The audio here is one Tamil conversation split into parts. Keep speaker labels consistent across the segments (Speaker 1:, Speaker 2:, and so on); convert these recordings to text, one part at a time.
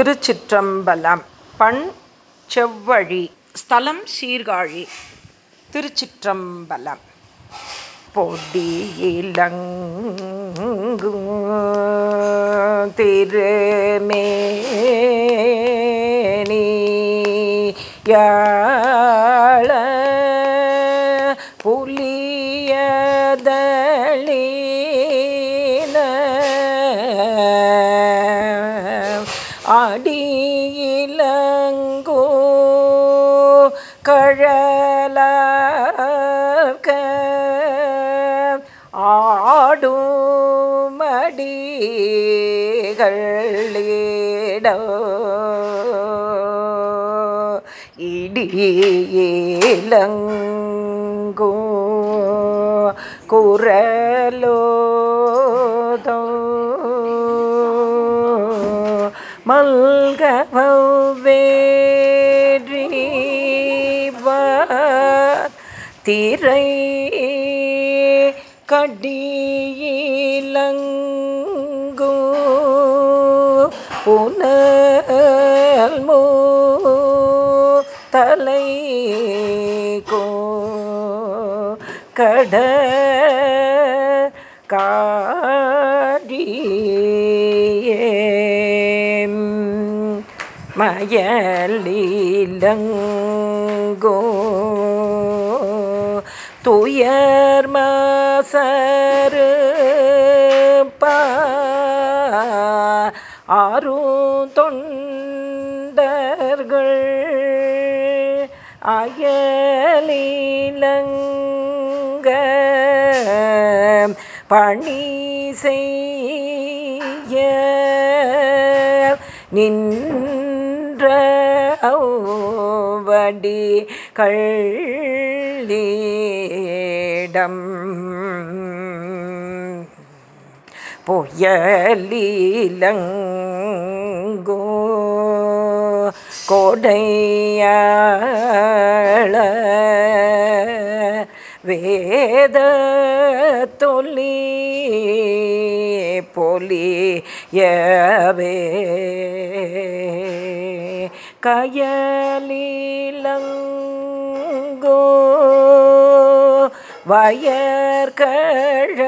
Speaker 1: திருச்சிற்றம்பலம். பண் செவ்வழி. ஸ்தலம் சீர்காழி. திருச்சிற்றம்பலம். பொடியிலங்கு திருமேனி. யா அடியிலங்கோ கழலார்க ஆடுமடிகளிடோ இடியிலங்கோ குரலோதோ மல்கவேறிவார் திரை கடியிலங்கோ புனல்மோ தலை கோ கட கா மயலீலங்கோ துயர் மாசரு ஆரும் தொண்டர்கள் அயலிலங்க. பணி செய்ய நின் ஔவடி கள்ளீடம் புயலிலங்கோ கொடையாள வேத தொல்லி பொலியவே. கயலீலங்கோ வயற்கழ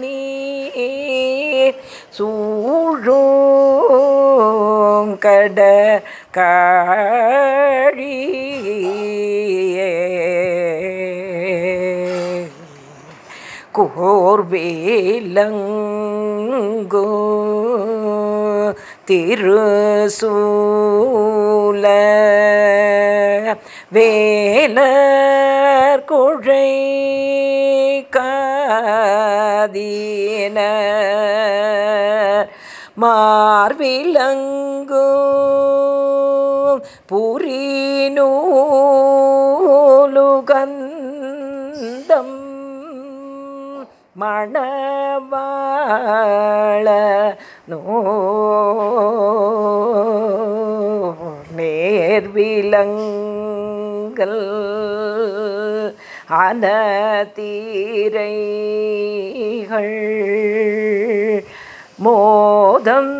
Speaker 1: நீர் சூழும் கட காழியே கோர்வேலங்கோ திருசூல. வேலர் குழை காதீன. மார்விலங்கோ புரிநூலுகந்தம். மணவாள நோ நேர்விலங்கல் அனதீரைகள் மோதம்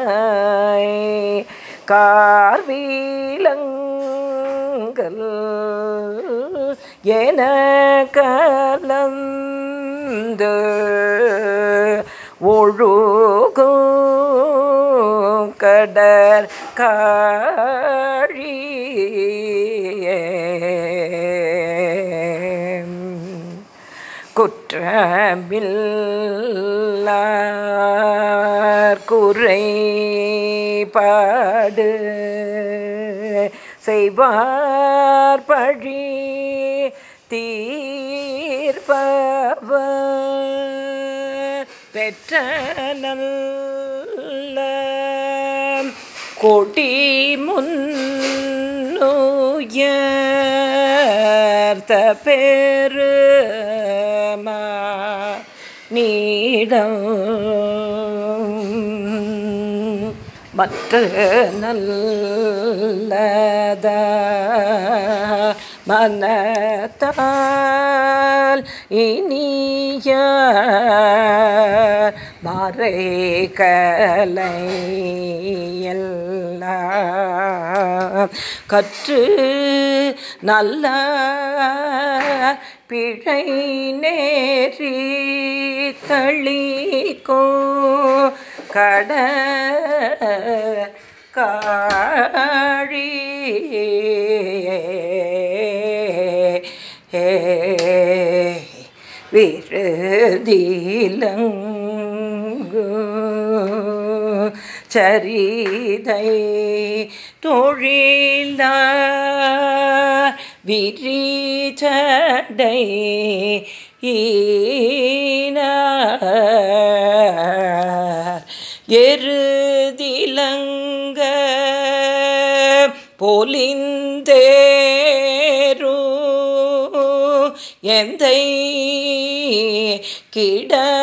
Speaker 1: நெடுந்தாரைவாய் கா என கலந்து ஒழுகும் கடற் காழியே. குற்றமில்லார் குறைபாடு செய்வார் பழி தீர்ப்பவர். பெற்ற நல்ல கொடி முன்னுயர்த்த பெருமா நீடம் மற்ற நல்லத மனத்தால் இனிய மறை கலை கற்று நல்ல பிழை நேரி தளிக்கோ கட காழி விருதிலங்கு சரிதை தொழில விரிச்சடை ஈ எருதிலங்க பொலிந்தேரு எந்த கிடமாவது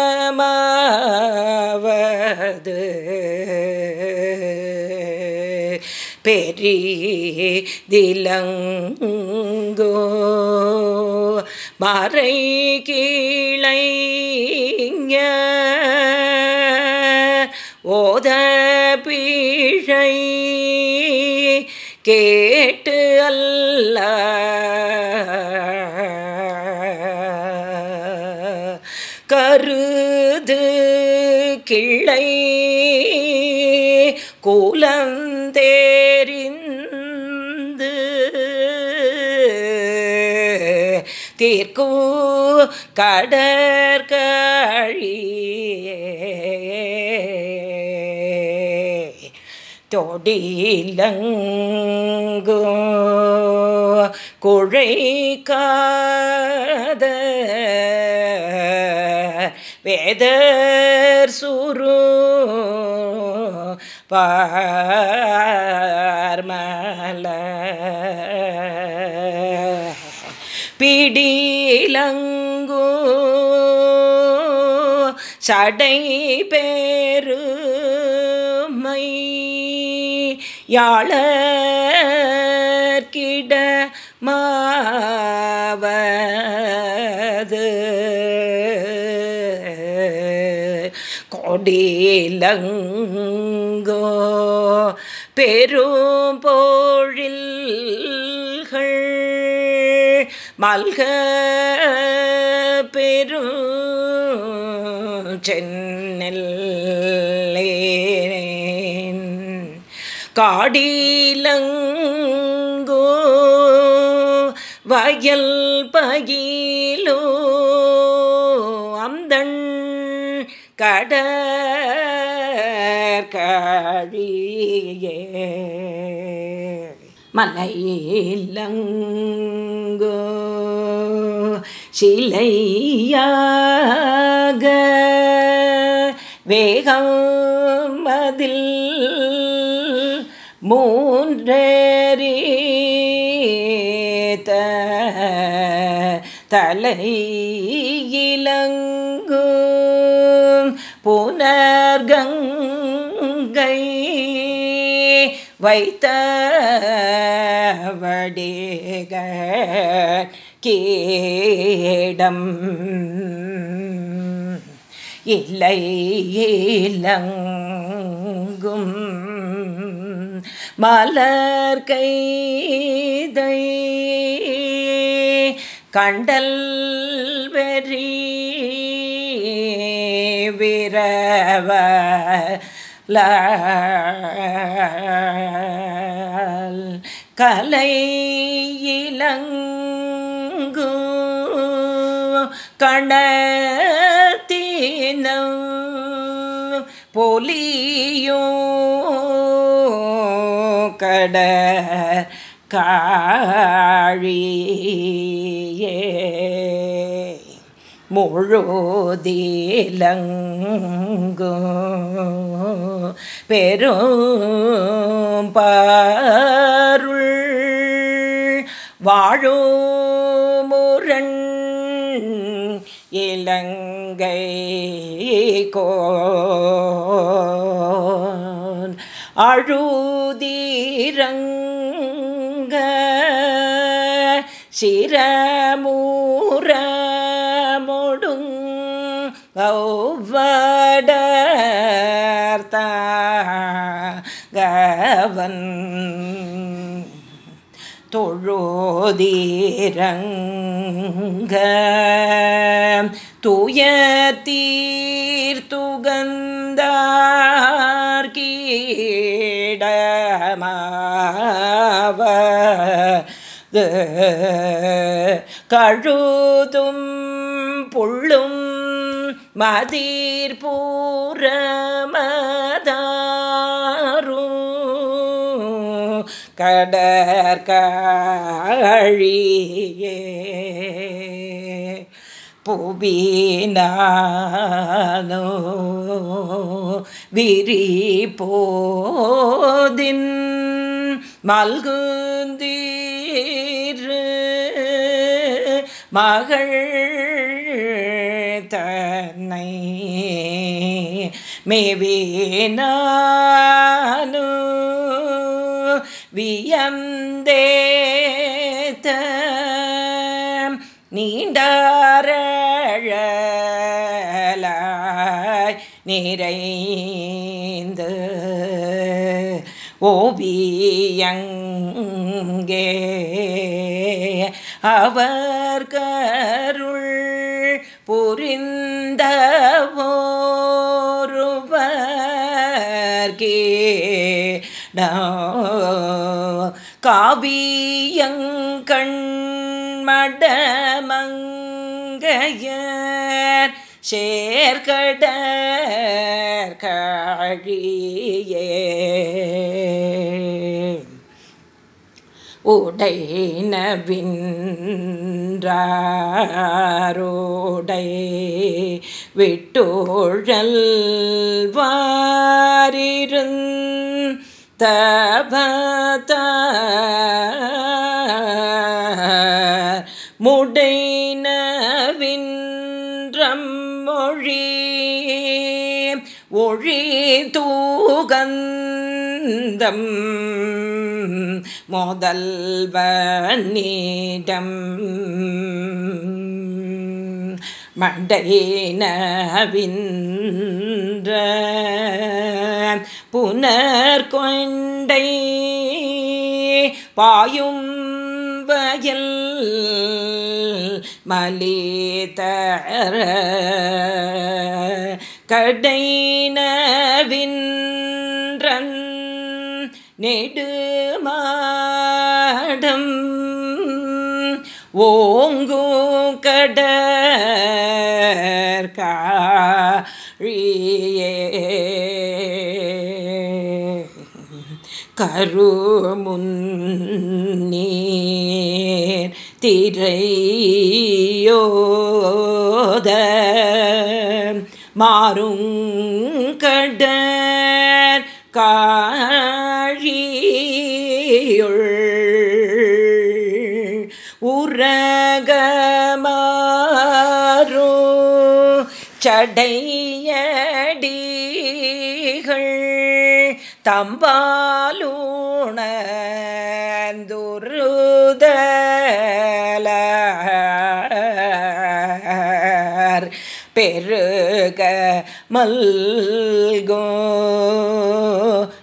Speaker 1: பெரிதிலங்கோ. மறை கீழைங்க வீழை கேட்டு அல்ல. கருது கிளை கூலந்தேரிந்து தீர்க்கு கடற்கழியே. தொடிலங்கு குழைக்காத வேதர் சுரு பார்மல பிடிலங்கு சடை பே யாழக்கிட மாவது. கொடிலங்கோ பெரும் பொழில்கள் மல்க பெரும் சென்னல் காடிலங்கோ வயல் பகிலோ அந்தண் கடற்கழியே மலையிலங்கோ சிலையாக வேகம் மதில் மூன்றேரீத்த தலையிலங்கும் புனர்கங்கை வைத்த வடிக கேடம். இல்லை இலங்கும் மலர் கைதை. கண்டல் வெறி விரவ கலை இலங்கு கணத்தினம் பொலியோ கட காழியே முழுதிலங்கு பெரும் பாருள் வாழுமுரண் இலங்கை கோ அழுதீரங்க சிரமூர சிரமூரமொடுங் கவன் தொழோதீரங்க துய தீர்த்துகன் கழுதும் புள்ளும் மதீர் மதிர்பூரமதாரும் கடற்கழியே புவினானோ விரி போதின் மல்குந்தீர் மகள் தன்னை மேவேனானு வியந்தேத்த நீண்டாரழலாய் நிறைந்து ஓவியங்கே. அவர் கருள் புரிந்தவோருவர்கே காவியங்கண்மடமங்கையர் சேர்கட கழியே உடைனவின்றாரோடை விட்டோழல் வாரிருந் தபத முடைனவின்றம் மொழி ஒழி தூகந்தம் முதல்வனிடம் மண்டைனவின்ற புனர்கொண்டை பாயும் வயல் மலேதர கடைனவின்றன் நெடுமாடம் ஓங்கு கடற்காழியே. கருமுன்னீர் திரையோ மாறுங்கடற் காழியுள் உரகமாரோ சடையடிகள் தம்பாலுணந்துருதலார் பெருக மல்கோ.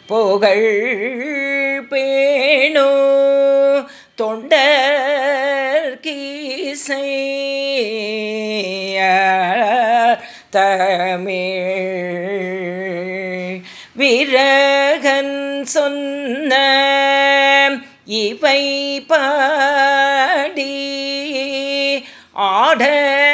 Speaker 1: புகழ் பேணோ. தொண்டர் கீசை தமிழ். விரகன் சொன்ன இவை பாடி. ஆட